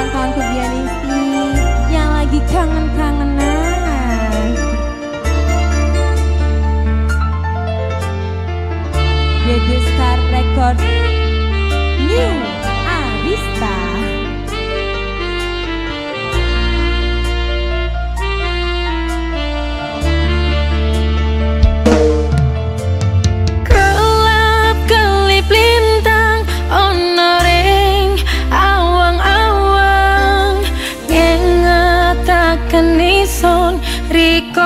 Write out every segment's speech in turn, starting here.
kawan-kawan kebianisi yang lagi kangen-kangenan. Dede Star Record New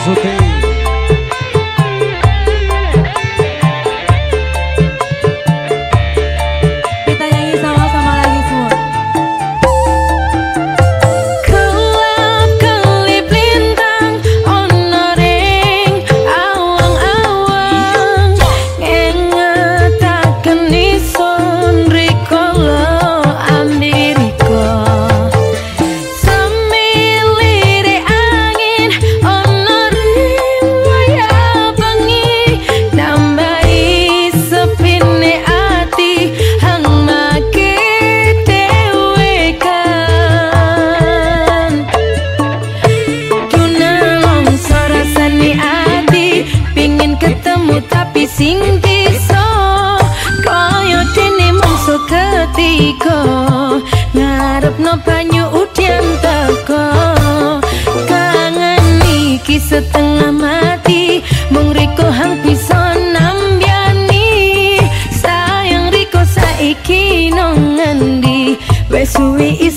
Hoje o tenho make tiko ngarep no banyu udian teko kangen iki setengah mati mung riko hang bisa nambiani sayang riko saiki no ngendi? Wes suwi